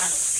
Mm-hmm.